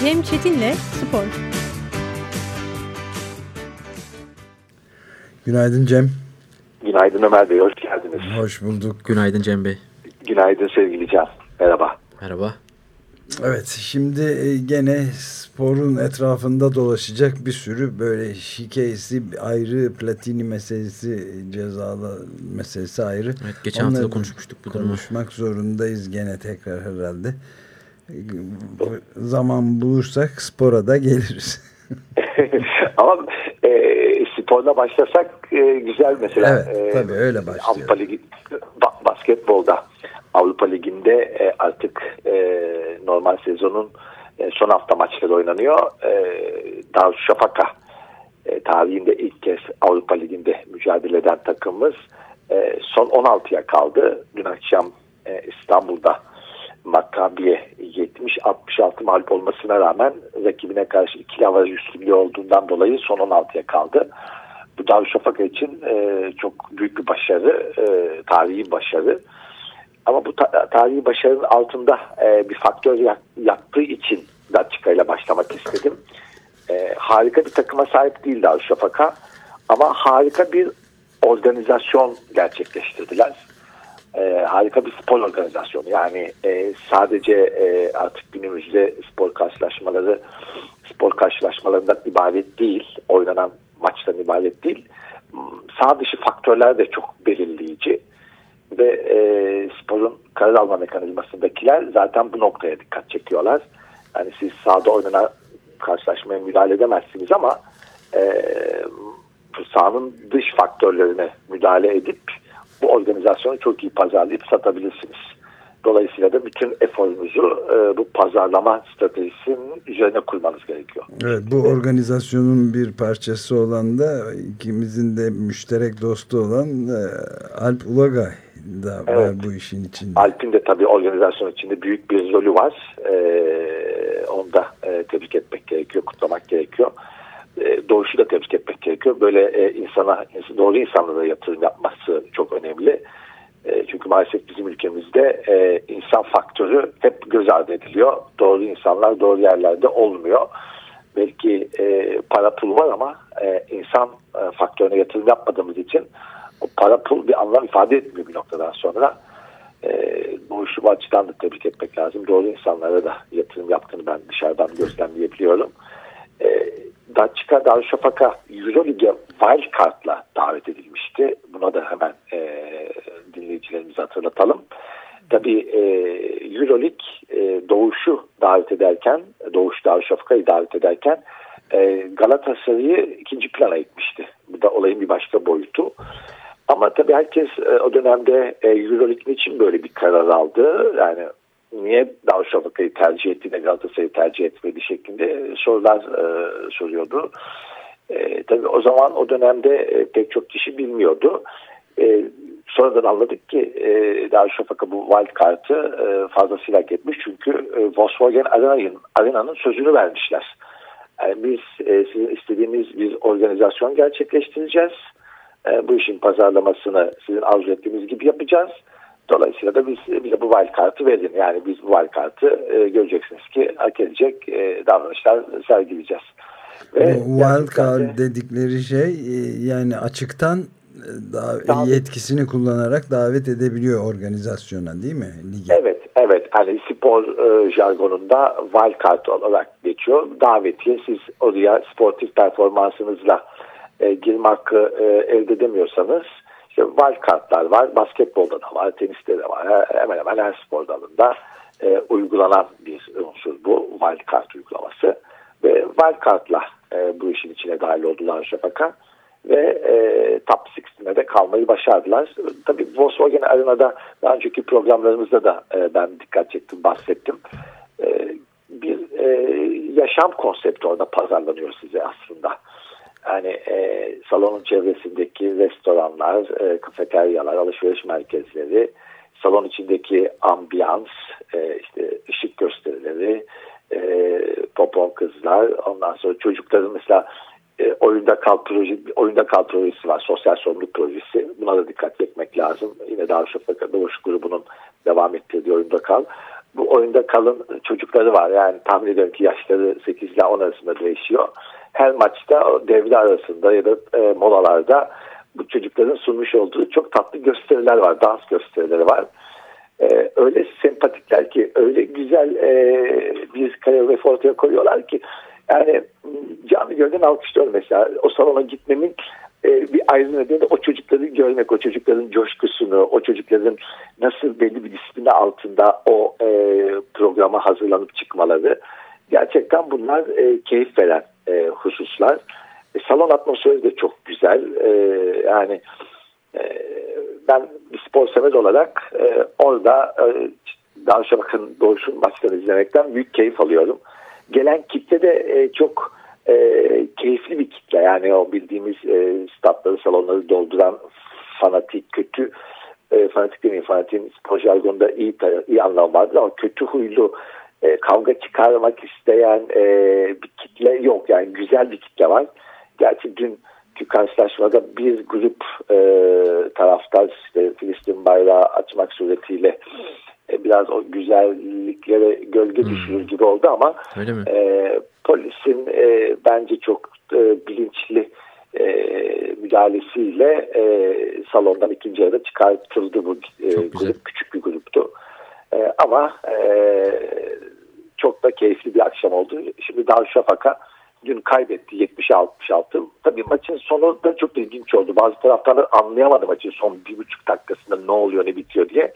Cem Çetin'le Spor. Günaydın Cem. Günaydın Ömer Bey, hoş geldiniz. Hoş bulduk. Günaydın Cem Bey. Günaydın sevgili Can. Merhaba. Merhaba. Evet, şimdi e, gene sporun etrafında dolaşacak bir sürü böyle şikayesi ayrı, platini meselesi, cezalı meselesi ayrı. Evet, geçen hafta da konuşmuştuk bu durumu. Konuşmak zorundayız gene tekrar herhalde. Zaman bulursak spora da geliriz. Ama e, sporla başlasak e, güzel mesela. Evet, e, tabii öyle başlıyor. Avrupa Ligi, ba basketbolda Avrupa Ligi'nde e, artık e, normal sezonun e, son hafta maçları oynanıyor. E, Darüşşafaka e, tarihinde ilk kez Avrupa Ligi'nde mücadele eden takımımız e, son 16'ya kaldı. Dün akşam e, İstanbul'da Maccabi'ye 70-66 mağlup olmasına rağmen rakibine karşı ikili avaraj üstünlüğü olduğundan dolayı son 16'ya kaldı. Bu Darüşşafaka için e, çok büyük bir başarı, e, tarihi başarı. Ama bu ta tarihi başarının altında e, bir faktör yattığı için Daçika ile başlamak istedim. E, harika bir takıma sahip değil Darüşşafaka ama harika bir organizasyon gerçekleştirdiler. E, harika bir spor organizasyonu. Yani e, sadece e, artık günümüzde spor karşılaşmaları spor karşılaşmalarından ibaret değil. Oynanan maçtan ibaret değil. Sağ dışı faktörler de çok belirleyici ve e, sporun karar alma mekanizmasındakiler zaten bu noktaya dikkat çekiyorlar. Yani siz sahada oynanan karşılaşmaya müdahale edemezsiniz ama e, sahanın dış faktörlerine müdahale edip bu organizasyonu çok iyi pazarlayıp satabilirsiniz. Dolayısıyla da bütün eforunuzu e, bu pazarlama stratejisinin üzerine kurmanız gerekiyor. Evet bu organizasyonun bir parçası olan da ikimizin de müşterek dostu olan e, Alp Ulagay da evet. var bu işin içinde. Alp'in de tabii organizasyon içinde büyük bir rolü var. Ee, onu da e, tebrik etmek gerekiyor, kutlamak gerekiyor. E, doğuşu da tebrik etmek gerekiyor. Böyle e, insana, doğru insanlara yatırım yapması çok önemli. E, çünkü maalesef bizim ülkemizde insan faktörü hep göz ardı ediliyor. Doğru insanlar doğru yerlerde olmuyor. Belki para pul var ama insan faktörüne yatırım yapmadığımız için o para pul bir anlam ifade etmiyor bir noktadan sonra. E, işi bu açıdan da tebrik etmek lazım. Doğru insanlara da yatırım yaptığını ben dışarıdan gözlemleyebiliyorum. E, Daçka Darüşşafaka Euroleague'e wildcard'la davet edilmişti. Buna da hemen e, dinleyicilerimize hatırlatalım. Tabii e, Euroleague e, Doğuş'u davet ederken, Doğuş Darüşşafaka'yı davet ederken e, Galatasaray'ı ikinci plana itmişti. Bu da olayın bir başka boyutu. Ama tabii herkes e, o dönemde e, Euroleague için böyle bir karar aldı. Yani niye Darüşşafaka'yı tercih etti de Galatasaray'ı tercih etmedi şeklinde sorular e, soruyordu. E, tabii o zaman o dönemde e, pek çok kişi bilmiyordu. E, sonradan anladık ki e, Darüşşafaka bu wild kartı e, fazlasıyla hak etmiş. Çünkü e, Volkswagen Arena'nın Arena'nın sözünü vermişler. Yani biz e, sizin istediğimiz bir organizasyon gerçekleştireceğiz. E, bu işin pazarlamasını sizin arzu ettiğiniz gibi yapacağız. Dolayısıyla da biz bize bu wild kartı verin. Yani biz bu wild kartı e, göreceksiniz ki hak edecek e, davranışlar sergileyeceğiz. Ve wild card dedikleri şey e, yani açıktan e, davet. yetkisini kullanarak davet edebiliyor organizasyona değil mi? Lige. Evet, evet. Hani spor e, jargonunda wild card olarak geçiyor. Davetiye siz oraya sportif performansınızla e, girme hakkı e, elde edemiyorsanız işte wild kartlar var. Basketbolda da var, teniste de var. Hemen hemen her spor dalında e, uygulanan bir unsur bu wild card uygulaması. Ve wild kartla e, bu işin içine dahil oldular Şafaka ve e, top 16'de de kalmayı başardılar. Tabii Volkswagen Arena'da daha önceki programlarımızda da e, ben dikkat çektim, bahsettim. E, bir e, yaşam konsepti orada pazarlanıyor size aslında. Yani e, salonun çevresindeki restoranlar, e, kafeteryalar, alışveriş merkezleri, salon içindeki ambiyans, e, işte ışık gösterileri, e, popon kızlar, ondan sonra çocukların mesela e, oyunda kal proje, oyunda kal projesi var, sosyal sorumluluk projesi. Buna da dikkat etmek lazım. Yine Darüşşafaka Doğuş grubunun devam ettirdiği oyunda kal. bu oyunda kalın çocukları var. Yani tahmin ediyorum ki yaşları 8 ile 10 arasında değişiyor. Her maçta devre arasında ya da e, molalarda bu çocukların sunmuş olduğu çok tatlı gösteriler var. Dans gösterileri var. E, öyle sempatikler ki öyle güzel e, bir koreografi ortaya koyuyorlar ki yani canlı gölden alkışlıyorum mesela. O salona gitmemin e, bir ayrı nedeni de o çocukları görmek, o çocukların coşkusunu, o çocukların nasıl belli bir disiplin altında o e, programa hazırlanıp çıkmaları. Gerçekten bunlar e, keyif veren e, hususlar. E, salon atmosferi de çok güzel. E, yani e, ben bir spor sever olarak e, orada e, Darüşşafaka'nın doğuşun maçlarını izlemekten büyük keyif alıyorum. Gelen kitle de e, çok e, keyifli bir kitle. Yani o bildiğimiz e, statları, salonları dolduran fanatik, kötü e, fanatik demeyeyim, fanatiğin spor jargonunda iyi, iyi anlam vardır ama kötü huylu e, kavga çıkarmak isteyen e, bir kitle yok. Yani güzel bir kitle var. Gerçi dünkü karşılaşmada bir grup e, taraftar işte Filistin bayrağı açmak suretiyle e, biraz o güzelliklere gölge hmm. düşürür gibi oldu ama e, polisin e, bence çok e, bilinçli e, müdahalesiyle e, salondan ikinci yarıda çıkartıldı bu e, grup küçük bir gruptu. E, ama e, da keyifli bir akşam oldu. Şimdi Darüşşafaka dün kaybetti 70-66. Tabii maçın sonu da çok ilginç oldu. Bazı taraftarlar anlayamadı maçın son bir buçuk dakikasında ne oluyor ne bitiyor diye.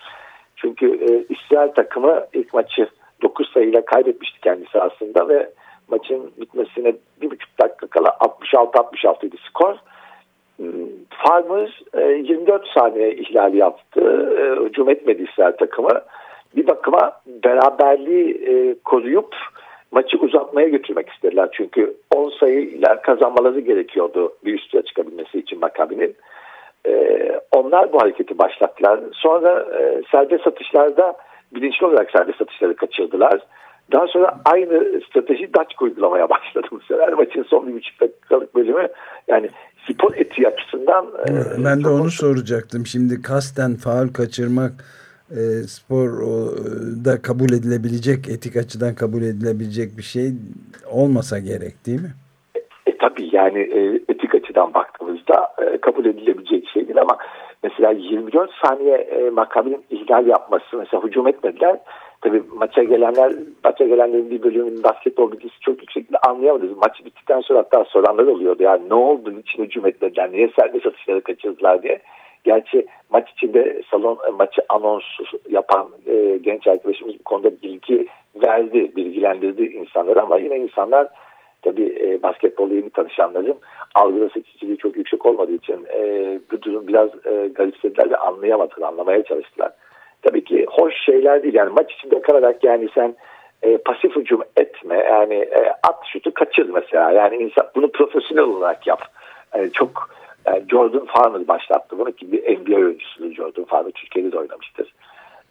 Çünkü e, İsrail takımı ilk maçı 9 sayıyla kaybetmişti kendisi aslında ve maçın bitmesine bir buçuk dakika kala 66-66 idi skor. Hmm, Farmers e, 24 saniye ihlali yaptı. E, hücum etmedi İsrail takımı. Bir bakıma beraberliği e, koruyup maçı uzatmaya götürmek istediler. Çünkü 10 sayıyla kazanmaları gerekiyordu bir üstüne çıkabilmesi için Makabi'nin. E, onlar bu hareketi başlattılar. Sonra e, serbest satışlarda bilinçli olarak serbest satışları kaçırdılar. Daha sonra aynı strateji Daçk uygulamaya başladı bu sefer. Maçın son bir buçuk dakikalık bölümü yani spor eti açısından. E, ben de onu soracaktım. Şimdi kasten faal kaçırmak e, spor o, da kabul edilebilecek, etik açıdan kabul edilebilecek bir şey olmasa gerek değil mi? E, e tabii yani e, etik açıdan baktığımızda e, kabul edilebilecek şey değil ama mesela 24 saniye e, makabinin ihlal yapması mesela hücum etmediler. Tabii maça gelenler, maça gelenlerin bir bölümünün basketbol bilgisi çok yüksek anlayamadı. Maç bittikten sonra hatta soranlar oluyordu. Yani ne oldu, niçin hücum etmediler, niye serbest atışları kaçırdılar diye. Gerçi maç içinde salon e, maçı anons yapan e, genç arkadaşımız bu konuda bilgi verdi, bilgilendirdi insanları ama yine insanlar tabii e, basketbolla yeni tanışanların algıda seçiciliği çok yüksek olmadığı için e, bu durum biraz e, garipsediler ve anlayamadılar, anlamaya çalıştılar. Tabii ki hoş şeyler değil yani maç içinde kalarak yani sen e, pasif hücum etme yani e, at şutu kaçır mesela yani insan bunu profesyonel olarak yap. Yani çok yani Jordan Farmer başlattı bunu ki bir NBA oyuncusudur Jordan Farmer. Türkiye'de de oynamıştır.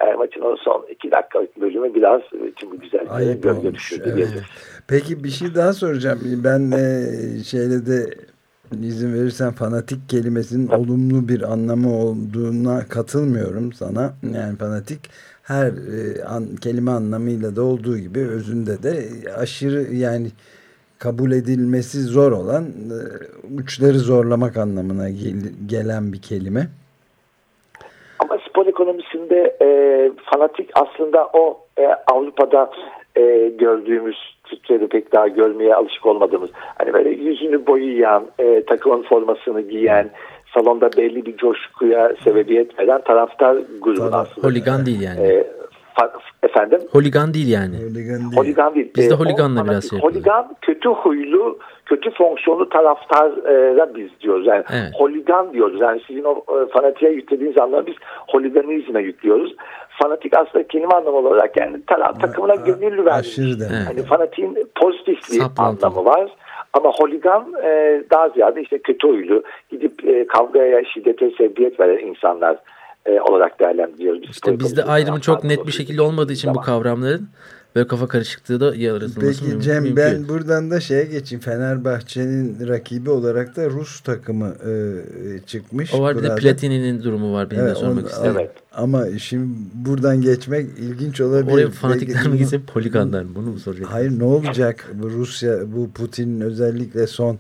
Yani maçın o son iki dakikalık bölümü biraz tüm bu güzelliğe gölge düşürdü. Evet. Peki bir şey daha soracağım. Ben e, şeyle de izin verirsen fanatik kelimesinin evet. olumlu bir anlamı olduğuna katılmıyorum sana. Yani fanatik her e, an, kelime anlamıyla da olduğu gibi özünde de aşırı yani kabul edilmesi zor olan e, uçları zorlamak anlamına gel gelen bir kelime. Ama spor ekonomisinde e, fanatik aslında o e, Avrupa'da e, gördüğümüz Türkiye'de pek daha görmeye alışık olmadığımız hani böyle yüzünü boyayan, e, takımın formasını giyen, salonda belli bir coşkuya sebebiyet veren taraftar grubu aslında. Holigan değil yani. E, Efendim? Holigan değil yani. Holigan değil. Holigan değil. Biz de holiganla ee, biraz şey Holigan kötü huylu, kötü fonksiyonlu taraftara biz diyoruz. Yani evet. holigan diyoruz. Yani sizin o e, fanatiğe yüklediğiniz anlamda biz holiganizme yüklüyoruz. Fanatik aslında kelime anlamı olarak yani taraf, takımına gönüllü vermiş. Evet. Hani fanatiğin pozitif bir Saplantı. anlamı var. Ama holigan e, daha ziyade işte kötü huylu, gidip e, kavgaya, şiddete sebebiyet veren insanlar e, olarak değerlendiriyoruz. İşte bizde ayrımı çok net bir şekilde olmadığı için zaman. bu kavramların Böyle kafa karışıklığı da yaratılması Peki Cem mümkün. ben buradan da şeye geçeyim. Fenerbahçe'nin rakibi olarak da Rus takımı e, çıkmış. O var bir de Platini'nin durumu var. Benim evet, de sormak istedim. Evet. Ama şimdi buradan geçmek ilginç olabilir. Oraya fanatikler mi gitsin polikanlar mı? Bunu mu soracak? Hayır ne olacak? Bu Rusya, bu Putin'in özellikle son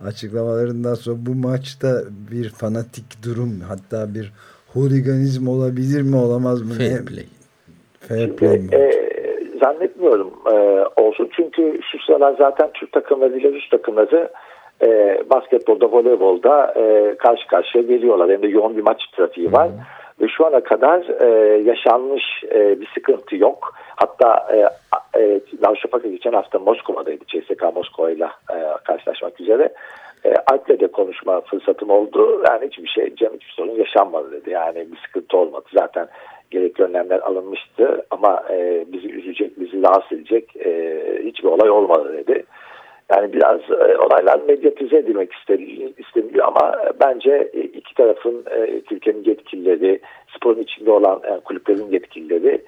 açıklamalarından sonra bu maçta bir fanatik durum hatta bir huliganizm olabilir mi olamaz mı? Fair play. Fair play mi? E, zannetmiyorum e, olsun. Çünkü şu sıralar zaten Türk takımları ile Rus takımları e, basketbolda, voleybolda e, karşı karşıya geliyorlar. Hem de yoğun bir maç trafiği var. Hmm. Ve şu ana kadar e, yaşanmış e, bir sıkıntı yok. Hatta e, e, Darüşşafaka geçen hafta Moskova'daydı. CSK Moskova ile karşılaşmak üzere. E, Alp'le de konuşma fırsatım oldu. Yani hiçbir şey, Cem hiçbir sorun yaşanmadı dedi. Yani bir sıkıntı olmadı. Zaten gerekli önlemler alınmıştı ama e, bizi üzecek, bizi rahatsız edecek e, hiçbir olay olmadı dedi. Yani biraz e, olaylar medyatize edilmek isteniyor ama bence iki tarafın e, Türkiye'nin yetkilileri, sporun içinde olan yani kulüplerin yetkilileri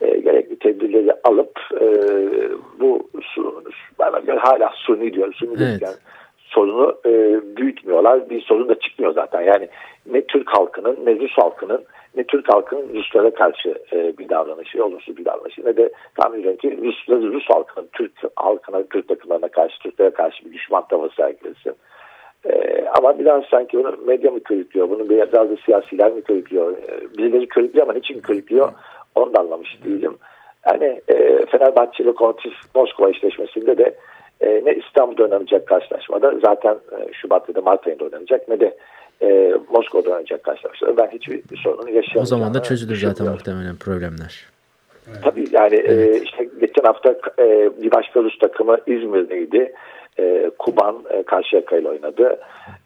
e, gerekli tedbirleri alıp e, bu bana göre hala suni diyor. Suni evet. yani sorunu e, büyütmüyorlar. Bir sorun da çıkmıyor zaten. Yani ne Türk halkının ne Rus halkının ne Türk halkının Ruslara karşı e, bir davranışı, olumsuz bir davranışı ne de tahmin ediyorum ki Ruslar, Rus halkının Türk halkına, Türk takımlarına karşı, Türklere karşı bir düşman tavır sergilesin. E, ama biraz sanki bunu medya mı körüklüyor, bunu biraz da siyasiler mi körüklüyor, e, birileri körüklüyor ama niçin körüklüyor onu da anlamış değilim. Yani e, Fenerbahçe Lokomotiv Moskova eşleşmesinde de e, ne İstanbul'da oynanacak karşılaşmada zaten e, Şubat ya da Mart ayında oynanacak ne de e, Moskova'da oynayacak karşılaşmada ben hiçbir sorunu yaşayamayacağım. O zaman da çözülür zaten muhtemelen problemler. Evet. Tabii yani e, evet. e, işte geçen hafta e, bir başka Rus takımı İzmir'deydi. E, Kuban e, Karşıyaka ile oynadı.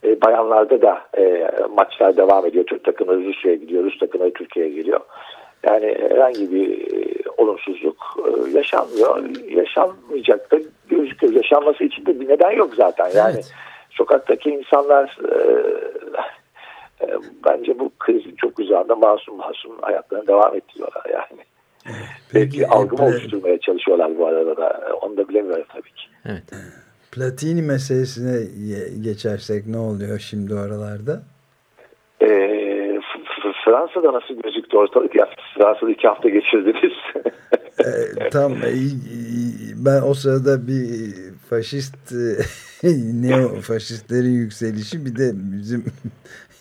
E, bayanlarda da e, maçlar devam ediyor. Türk takımı Rusya'ya gidiyor, Rus takımı Türkiye'ye geliyor. Yani herhangi bir e, olumsuzluk e, yaşanmıyor. Yaşanmayacak da gözüküyor. Yaşanması için de bir neden yok zaten. Yani evet. sokaktaki insanlar e, e, bence bu krizin çok üzerinde masum masum hayatlarını devam ettiriyorlar yani. Evet. Belki Peki, algı mı oluşturmaya çalışıyorlar bu arada da. Onu da bilemiyorum tabii ki. Evet. Platini meselesine geçersek ne oluyor şimdi oralarda? Eee Fransa'da nasıl gözüktü ortalık? Ya, Fransa'da iki hafta geçirdiniz. e, tam e, ben o sırada bir faşist e, neo faşistlerin yükselişi bir de bizim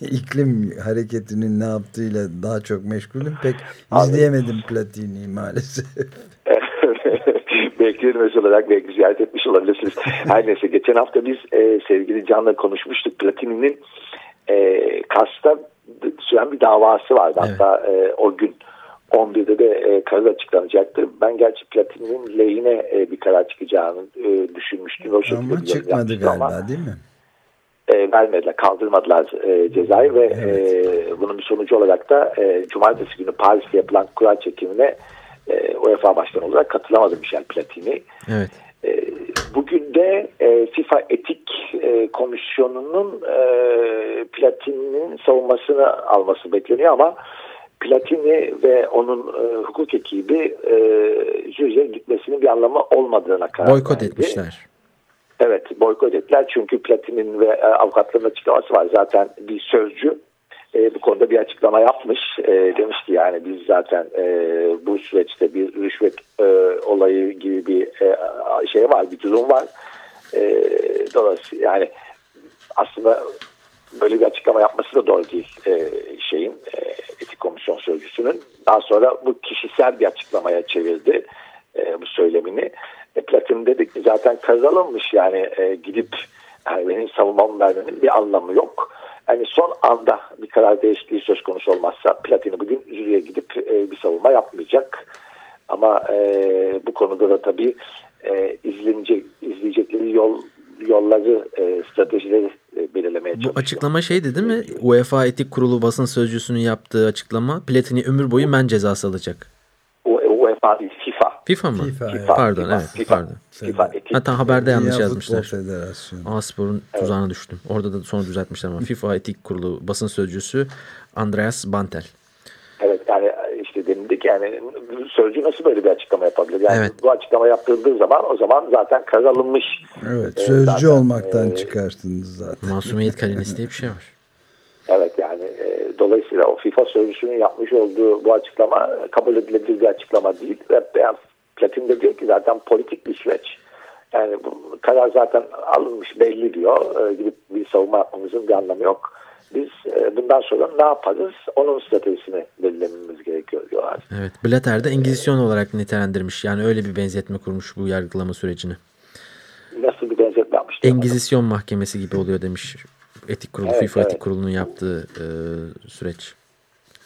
iklim hareketinin ne yaptığıyla daha çok meşgulüm. Pek izleyemedim Platini'yi maalesef. Beklenmez olarak belki ziyaret etmiş olabilirsiniz. Her neyse geçen hafta biz e, sevgili Can'la konuşmuştuk. Platini'nin e, Kars'ta süren bir davası vardı. Evet. Hatta e, o gün 11'de de e, karar açıklanacaktı. Ben gerçi Platin'in lehine e, bir karar çıkacağını e, düşünmüştüm. O ama çıkmadı galiba ama, değil mi? E, vermediler, kaldırmadılar e, cezayı ve evet. e, bunun bir sonucu olarak da e, Cumartesi günü Paris'te yapılan kura çekimine e, UEFA Başkanı olarak katılamadı Michel Platini. Evet. E, bugün de e, FIFA Etik e, Komisyonu'nun e, Platini'nin savunmasını alması bekleniyor ama Platini ve onun e, hukuk ekibi e, jüriye gitmesinin bir anlamı olmadığına karar Boykot verdi. etmişler. Evet boykot ettiler çünkü Platini'nin ve e, avukatların açıklaması var. Zaten bir sözcü e, bu konuda bir açıklama yapmış. E, demiş ki yani biz zaten e, bu süreçte bir rüşvet e, olayı gibi bir e, şey var, bir durum var. E, dolayısıyla yani aslında böyle bir açıklama yapması da doğru değil e, şeyin e, etik komisyon sözcüsünün. Daha sonra bu kişisel bir açıklamaya çevirdi e, bu söylemini. E, Platin dedik ki zaten kazanılmış yani e, gidip yani benim savunmamı vermenin bir anlamı yok. Yani son anda bir karar değişikliği söz konusu olmazsa Platini bugün jüriye gidip e, bir savunma yapmayacak. Ama e, bu konuda da tabii e, izlenecek, izleyecekleri yol yolları, e, stratejileri e, belirlemeye çalışıyor. Bu açıklama şeydi değil mi? UEFA Etik Kurulu basın sözcüsünün yaptığı açıklama Platini ömür boyu men cezası alacak. UEFA değil FIFA. FIFA mı? FIFA, FIFA pardon FIFA, evet FIFA, pardon. FIFA etik. Hatta haberde yanlış Dünya yazmışlar. Federasyonu. Spor'un tuzağına evet. düştüm. Orada da sonra düzeltmişler ama FIFA Etik Kurulu basın sözcüsü Andreas Bantel. denildi ki yani sözcü nasıl böyle bir açıklama yapabilir? Yani evet. bu açıklama yaptırdığı zaman o zaman zaten karar alınmış. Evet sözcü zaten, olmaktan e, çıkarsınız zaten. Masumiyet karinesi diye bir şey var. Evet yani e, dolayısıyla o FIFA sözcüsünün yapmış olduğu bu açıklama kabul edilebilir bir açıklama değil. Ve yani Platin de diyor ki zaten politik bir süreç. Yani bu karar zaten alınmış belli diyor. E, gidip bir savunma yapmamızın bir anlamı yok. Biz e, bundan sonra ne yaparız? Onun stratejisini belirlememiz gerekiyor diyorlar. Evet. Blatter de Engizisyon olarak nitelendirmiş. Yani öyle bir benzetme kurmuş bu yargılama sürecini. Nasıl bir benzetme yapmış? Engizisyon mahkemesi gibi oluyor demiş. Etik kurulu, evet, FIFA evet. etik kurulunun yaptığı e, süreç.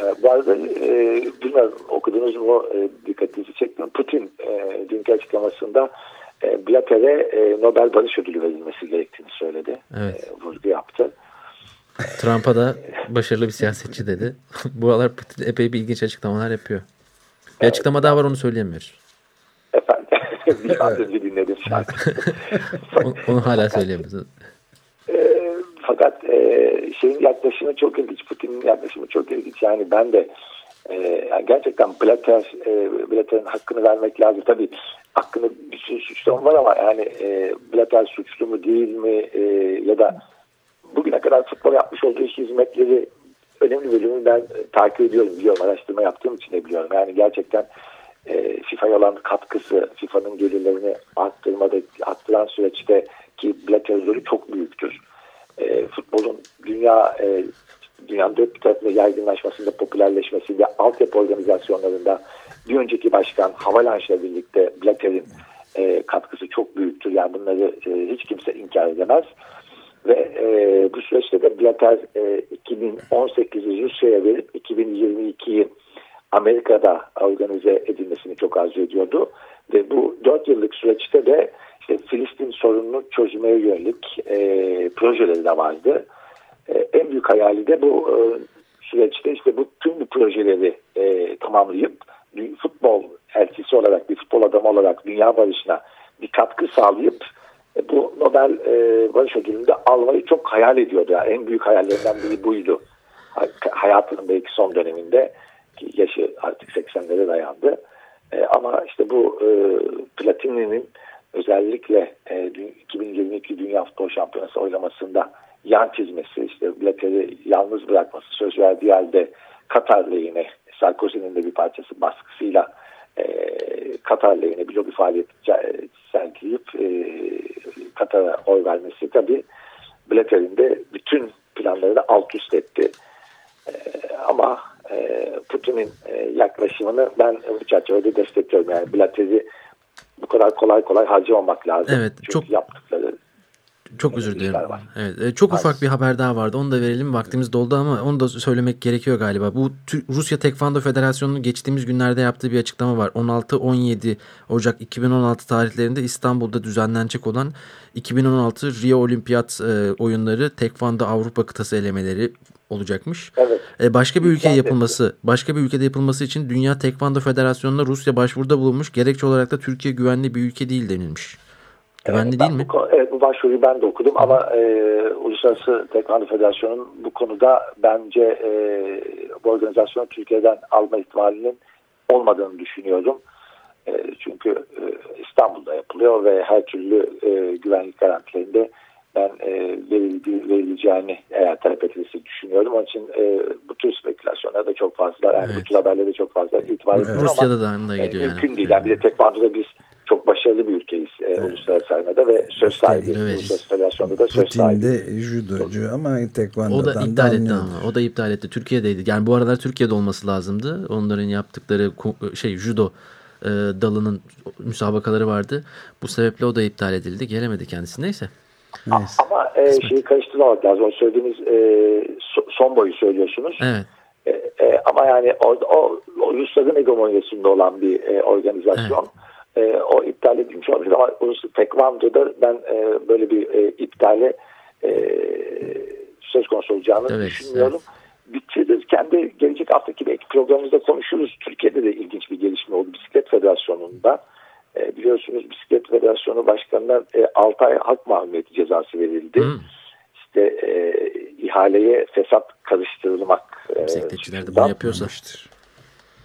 E, bu arada e, bilmiyorum okudunuz mu e, dikkatinizi çektim. Putin e, dünkü açıklamasında e, Blatter'e e, Nobel Barış Ödülü verilmesi gerektiğini söyledi. Evet. E, vurgu yaptı. Trump'a da başarılı bir siyasetçi dedi. Bu aralar Putin epey bir ilginç açıklamalar yapıyor. Bir evet. açıklama daha var onu söyleyemiyoruz. Efendim bir saat önce dinledim şarkı. onu, onu hala söyleyemiyoruz. E, fakat e, şeyin yaklaşımı çok ilginç. Putin'in yaklaşımı çok ilginç. Yani ben de e, yani gerçekten Blatter, e, Blatter'ın hakkını vermek lazım. Tabii hakkını bir sürü suçlama var ama yani e, Blatter suçlu mu değil mi e, ya da bugüne kadar futbol yapmış olduğu hizmetleri önemli bölümünü ben takip ediyorum, biliyorum. Araştırma yaptığım için de biliyorum. Yani gerçekten e, FIFA'ya olan katkısı, FIFA'nın gelirlerini arttırmada, arttıran süreçte ki rolü çok büyüktür. E, futbolun dünya e, dünyanın dört bir tarafında yaygınlaşmasında, popülerleşmesinde, altyapı organizasyonlarında bir önceki başkan Havalanche'la birlikte Blatter'in e, katkısı çok büyüktür. Yani bunları e, hiç kimse inkar edemez. Ve e, bu süreçte de Blatter e, 2018'i Rusya'ya verip 2022'yi Amerika'da organize edilmesini çok arzu ediyordu. Ve bu dört yıllık süreçte de işte Filistin sorununu çözmeye yönelik e, projeleri de vardı. E, en büyük hayali de bu e, süreçte işte bu tüm bu projeleri e, tamamlayıp futbol elçisi olarak bir futbol adamı olarak dünya barışına bir katkı sağlayıp bu Nobel e, Barış Ödülü'nde almayı çok hayal ediyordu. Yani en büyük hayallerinden biri buydu. Hayatının belki son döneminde ki yaşı artık 80'lere dayandı. E, ama işte bu e, Platini'nin özellikle e, 2022 Dünya Futbol Şampiyonası oylamasında yan çizmesi, işte Blatter'i yalnız bırakması, söz verdiği halde Katar lehine, Sarkozy'nin de bir parçası baskısıyla e, Katar lehine bir lobi faaliyet sergileyip e, Katar'a oy vermesi tabi Blatter'in de bütün planlarını alt üst etti. E, ama e, Putin'in e, yaklaşımını ben bu çerçevede destekliyorum. Yani Blatter'i bu kadar kolay kolay harcamamak lazım. Evet, Çünkü çok yaptıkları çok özür dilerim. Evet, e, çok ufak bir haber daha vardı. Onu da verelim. Vaktimiz doldu ama onu da söylemek gerekiyor galiba. Bu Rusya Tekvando Federasyonu'nun geçtiğimiz günlerde yaptığı bir açıklama var. 16-17 Ocak 2016 tarihlerinde İstanbul'da düzenlenecek olan 2016 Rio Olimpiyat e, oyunları Tekvando Avrupa kıtası elemeleri olacakmış. Evet. E, başka bir ülkeye yapılması, başka bir ülkede yapılması için Dünya Tekvando Federasyonu'na Rusya başvuruda bulunmuş. Gerekçe olarak da Türkiye güvenli bir ülke değil denilmiş. Güvenli evet, değil mi? Bu, evet bu başvuruyu ben de okudum Hı. ama e, Uluslararası Tekvando Federasyonu'nun bu konuda bence e, bu organizasyonu Türkiye'den alma ihtimalinin olmadığını düşünüyorum. E, çünkü e, İstanbul'da yapılıyor ve her türlü e, güvenlik garantilerinde ben e, verildi, verileceğini eğer talep edilirse düşünüyorum. Onun için e, bu tür spekülasyonlara da çok fazla, yani evet. bu tür haberlere çok fazla itibar evet. ediyorum Rusya'da ama da geliyor e, mümkün yani. değil. Yani bir de tekvandoda biz çok başarılı bir ülkeyiz e, evet. uluslararası arenada ve söz sahibi. Uluslararası Federasyon'da da söz Putin sahibi. de judocu ama tekvandodan O da iptal etti ama. O da iptal etti. Türkiye'deydi. Yani bu aralar Türkiye'de olması lazımdı. Onların yaptıkları şey judo e, dalının müsabakaları vardı. Bu sebeple o da iptal edildi. Gelemedi kendisi. Neyse. Neyse. Ama e, şeyi karıştırmamak lazım. O söylediğiniz e, son boyu söylüyorsunuz. Evet. E, e, ama yani o, o, o Rusların hegemonyasında olan bir e, organizasyon. Evet e, o iptal edilmiş olabilir ama uluslararası tekvandoda ben e, böyle bir e, iptale e, söz konusu olacağını evet, düşünmüyorum. Evet. Bitirirken de gelecek haftaki belki programımızda konuşuruz. Türkiye'de de ilginç bir gelişme oldu. Bisiklet Federasyonu'nda e, biliyorsunuz Bisiklet Federasyonu Başkanı'na e, 6 ay hak mahkumiyeti cezası verildi. Hmm. İşte e, ihaleye fesat karıştırılmak. E, Bisikletçiler de bunu yapıyorsa.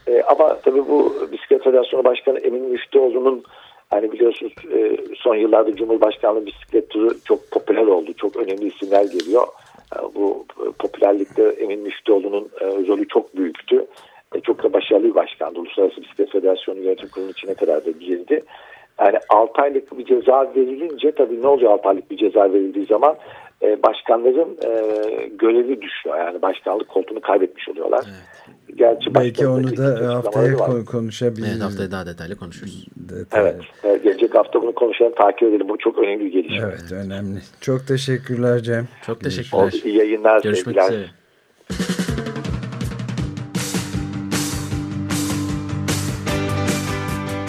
E, ama tabii bu Bisiklet Federasyonu Başkanı Emin Müftüoğlu'nun hani biliyorsunuz e, son yıllarda Cumhurbaşkanlığı bisiklet turu çok popüler oldu. Çok önemli isimler geliyor. E, bu popülerlikte Emin Müftüoğlu'nun e, rolü çok büyüktü. E, çok da başarılı bir başkandı. Uluslararası Bisiklet Federasyonu yönetim kurulunun içine kadar da girdi. Yani 6 aylık bir ceza verilince tabii ne oluyor 6 aylık bir ceza verildiği zaman e, başkanların e, görevi düşüyor. Yani başkanlık koltuğunu kaybetmiş oluyorlar. Evet. Gerçi Belki onu da haftaya konuşabiliriz. Evet haftaya daha detaylı konuşuruz. Detaylı. Evet, evet. Gelecek hafta bunu konuşalım takip edelim. Bu çok önemli bir gelişme. Evet önemli. Çok teşekkürler Cem. Çok teşekkürler. İyi yayınlar. Görüşmek sevgiler. üzere.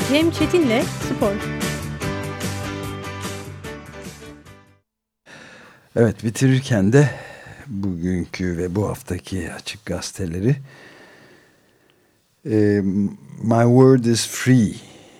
Cem Çetin'le Spor. Evet bitirirken de bugünkü ve bu haftaki açık gazeteleri Um, my Word is Free